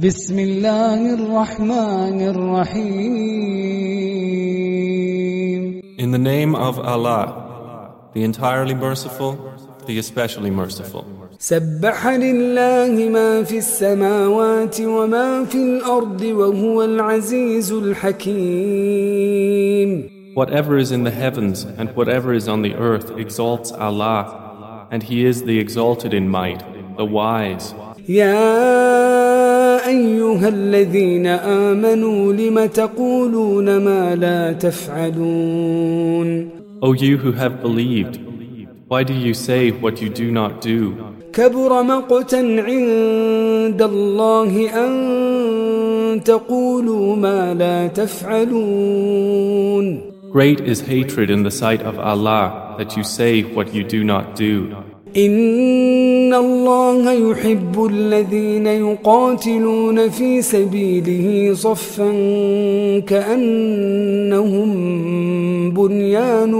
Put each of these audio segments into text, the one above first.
بسم الله الرحمن الرحيم In the name of Allah, the entirely merciful, the especially merciful. سبح لله ما في السماوات وما في الأرض وهو العزيز الحكيم Whatever is in the heavens and whatever is on the earth exalts Allah, and He is the exalted in might, the wise. يا أيها الذين آمنوا لم تقولون ما لا تفعلون O you who have believed, why do you say what you do not do? كبر مقتا عند الله أن تقولوا ما لا تفعلون Great is hatred in the sight of Allah that you say what you do not do. إن الله يحب الذين يقاتلون في سبيله صفا كأنهم بنيان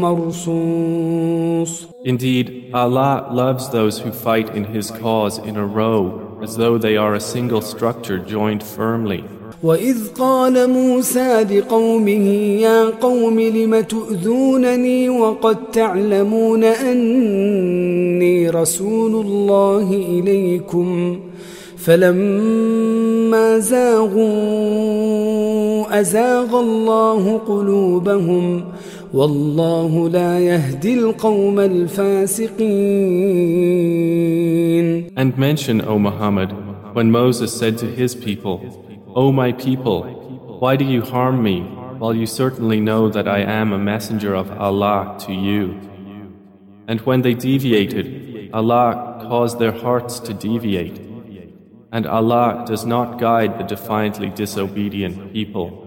مرصوص Indeed, Allah loves those who fight in His cause in a row as though they are a single structure joined firmly. وإذ قال موسى لقومه يا قوم لم تؤذونني وقد تعلمون أني رسول الله إليكم فلما زاغوا أزاغ الله قلوبهم والله لا يهدي القوم الفاسقين And mention, O Muhammad, when Moses said to his people, O my people, why do you harm me, while you certainly know that I am a messenger of Allah to you? And when they deviated, Allah caused their hearts to deviate. And Allah does not guide the defiantly disobedient people.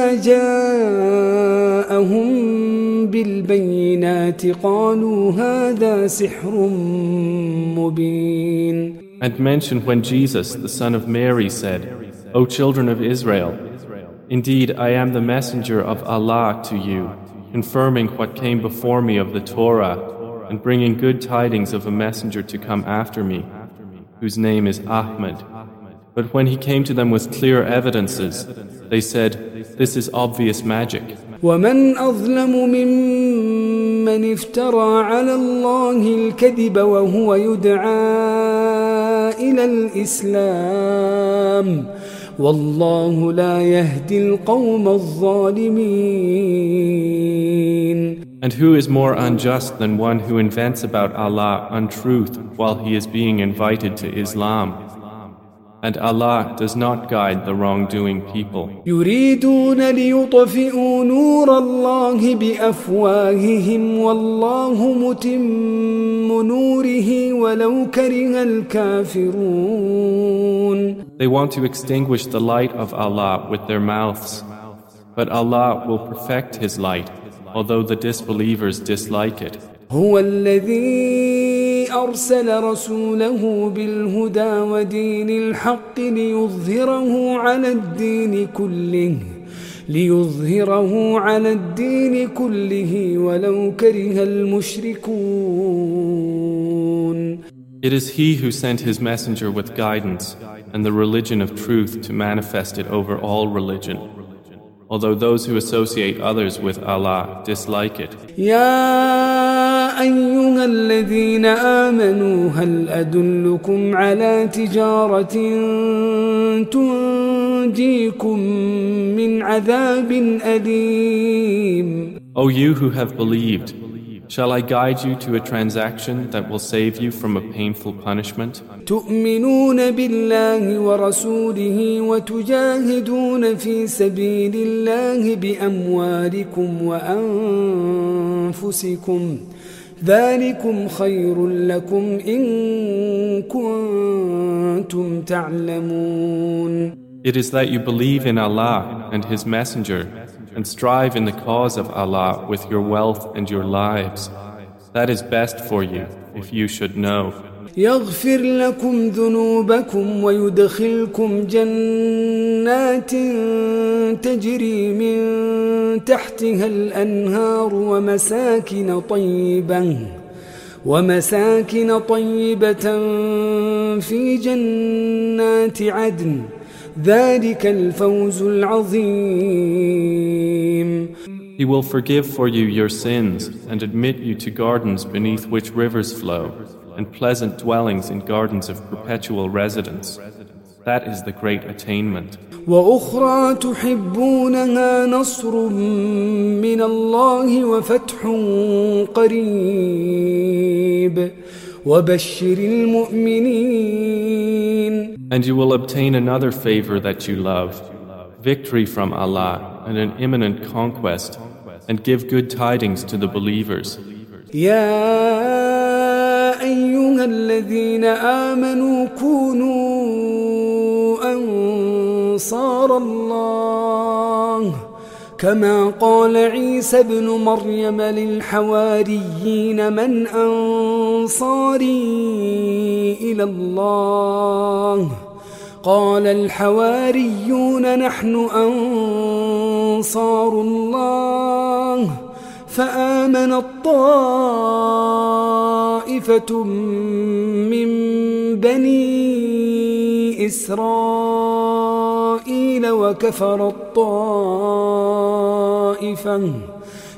جاءهم بالبينات قالوا هذا سحر مبين And mention when Jesus, the son of Mary, said, O children of Israel, indeed I am the messenger of Allah to you, confirming what came before me of the Torah, and bringing good tidings of a messenger to come after me, whose name is Ahmad. But when he came to them with clear evidences, they said, This is obvious magic. ومن أظلم ممن افترى على الله الكذب وهو يدعى إلى الإسلام والله لا يهدي القوم الظالمين And who is more unjust than one who invents about Allah untruth while he is being invited to Islam? And Allah does not guide the wrongdoing people. يريدون ليطفئوا نور الله بأفواههم والله متم نوره ولو كره الكافرون They want to extinguish the light of Allah with their mouths, but Allah will perfect His light, although the disbelievers dislike it. هو الذي أرسل رسوله بالهدى ودين الحق ليظهره على الدين كله ليظهره على الدين كله ولو كره المشركون It is He who sent His messenger with guidance and the religion of truth to manifest it over all religion, although those who associate others with Allah dislike it. أيها الذين آمنوا هل أدلكم على تجارة تنجيكم من عذاب أليم O you who have believed, shall I guide you to a transaction that will save you from a painful punishment? تؤمنون بالله ورسوله وتجاهدون في سبيل الله بأموالكم وأنفسكم ذلكم خير لكم إن كنتم تعلمون It is that you believe in Allah and His Messenger and strive in the cause of Allah with your wealth and your lives. That is best for you if you should know. يغفر لكم ذنوبكم ويدخلكم جنات تجري من تحتها الأنهار ومساكن طيبة ومساكن طيبة في جنات عدن. ذلك الفوز العظيم. He will forgive for you your sins and admit you to gardens beneath which rivers flow. and pleasant dwellings in gardens of perpetual residence. That is the great attainment. وأخرى تحبونها نصر من الله وفتح قريب وبشر المؤمنين And you will obtain another favor that you love, victory from Allah and an imminent conquest, and give good tidings to the believers. يا أيها الذين آمنوا كونوا أنصار الله. كما قال عيسى ابن مريم للحواريين من أنصاري إلى الله. قال الحواريون نحن أنصار الله. فآمن الطائفة من بني إسرائيل وكفر الطائفة.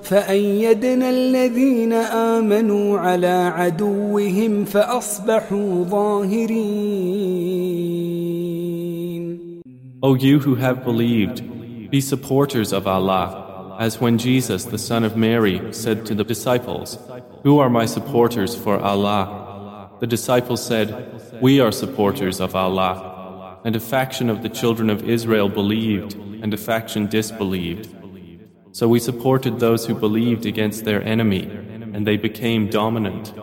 فأيدنا الذين آمنوا على عدوهم فأصبحوا ظاهرين. O you who have believed, be supporters of Allah, as when Jesus, the son of Mary, said to the disciples, Who are my supporters for Allah? The disciples said, We are supporters of Allah. And a faction of the children of Israel believed, and a faction disbelieved. So we supported those who believed against their enemy, and they became dominant.